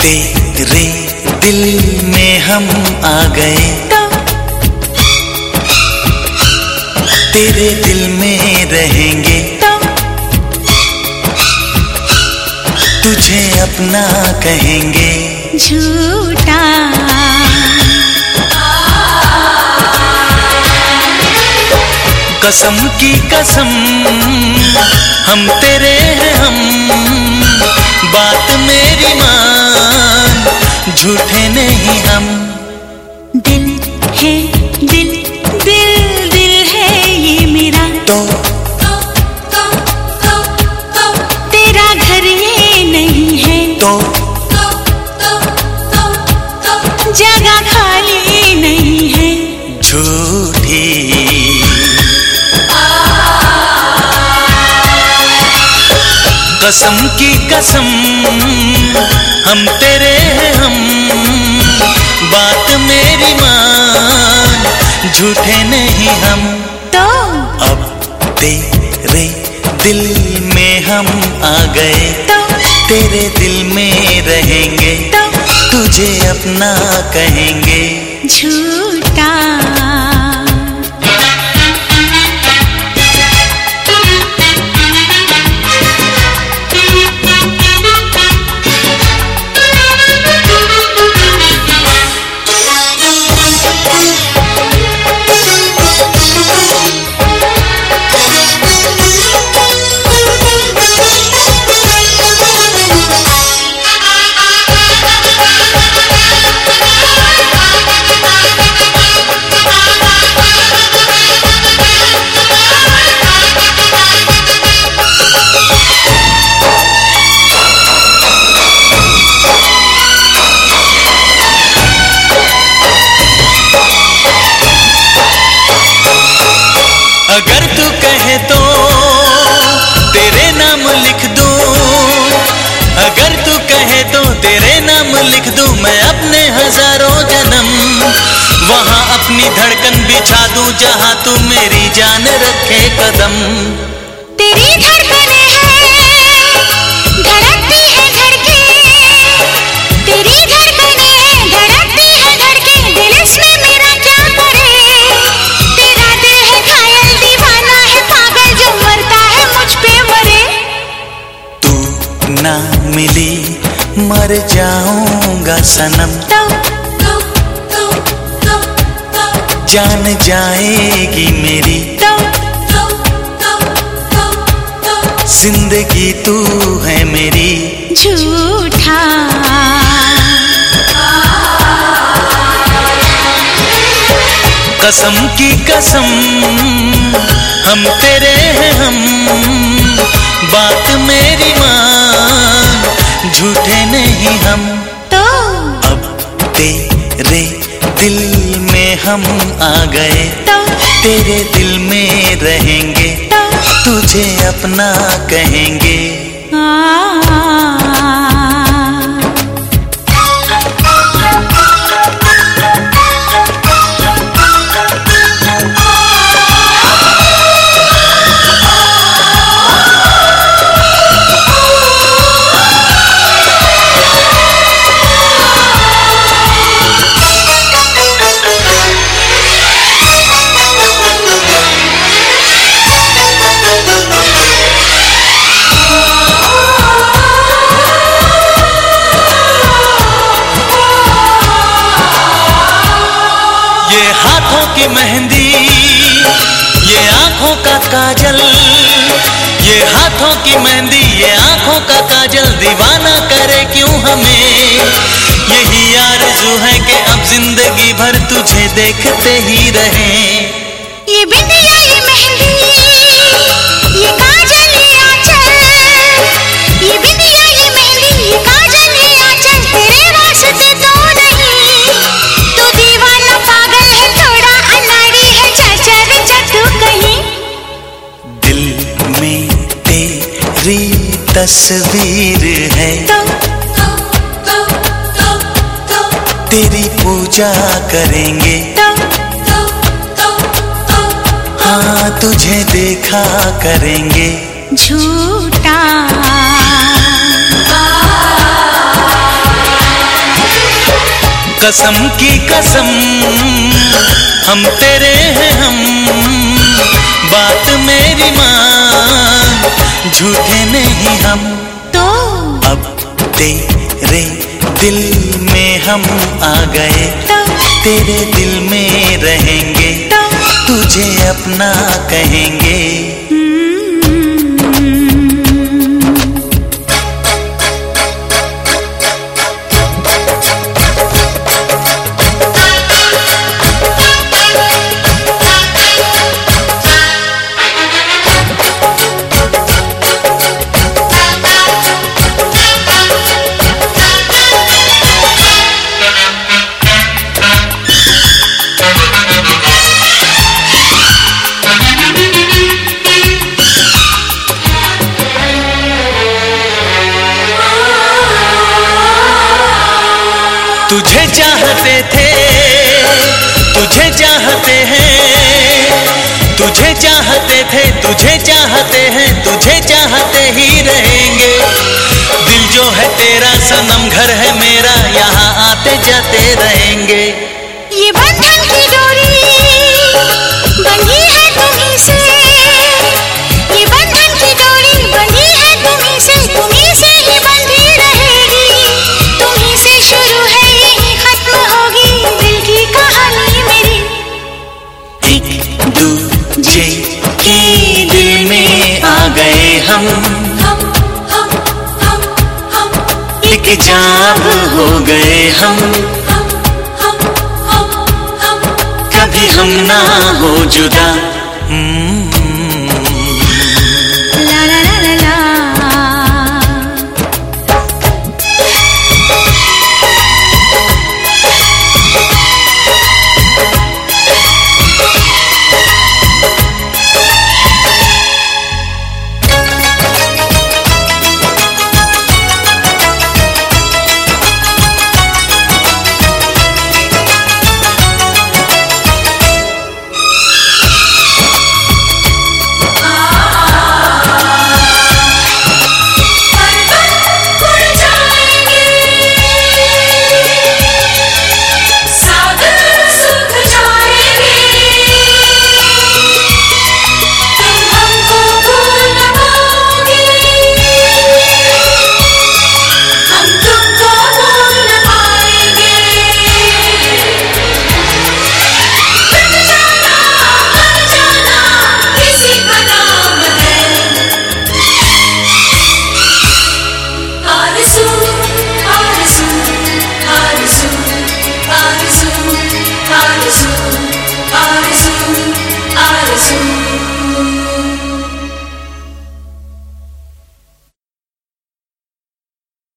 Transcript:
तेरे दिल में हम आ गए। तेरे दिल में रहेंगे। तुझे अपना कहेंगे। झूठा। कसम की कसम हम तेरे झूठे नहीं हम। दिल है दिल दिल दिल है ये मेरा। तो? तो, तो, तो, तो तेरा घर ये नहीं है। तो, तो, तो, तो, तो जगह खाली नहीं है। झूठी। कसम की कसम हम तेरे हैं हम। बात मेरी मान झूठे नहीं हम। तो? अब तेरे दिल में हम आ गए। तो? तेरे दिल में रहेंगे। तो? तुझे अपना कहेंगे। झूठा। अगर तू कहे तो तेरे नाम लिख दूँ। अगर तू कहे तो तेरे नाम लिख दूँ। मैं अपने हज़ारों जन्म वहाँ अपनी धड़कन बिछा दूँ, जहाँ तू मेरी जान रखे कदम। तेरी धड़कने सनम। तो जान जाएगी मेरी। ज़िंदगी तू है मेरी। झूठा। कसम की कसम हम तेरे हैं हम। बात मेरी मान झूठे नहीं हम। तेरे दिल में हम आ गए। तेरे दिल में रहेंगे। तुझे अपना कहेंगे। ये हाथों की मेहंदी, ये आँखों का काजल, ये हाथों की मेहंदी, ये आँखों का काजल, दीवाना करे क्यों हमें? यही यार आरज़ू है कि अब ज़िंदगी भर तुझे देखते ही रहें। ये बिंदिया ये मेहंदी, ये काजल तस्वीर है। तो तेरी पूजा करेंगे। हाँ तुझे देखा करेंगे। झूठा। कसम की कसम हम तेरे हैं हम झूठे नहीं हम। तो? अब तेरे दिल में हम आ गए। तो? तेरे दिल में रहेंगे। तो? तुझे अपना कहेंगे। चाहते हैं, तुझे चाहते ही रहेंगे। दिल जो है तेरा, सनम घर है मेरा, यहाँ आते जाते रहेंगे। ये बंधन हम हम हम हम हम एक जाब हो गए हम हम हम हम हम। कभी हम ना हो जुदा। हम्म।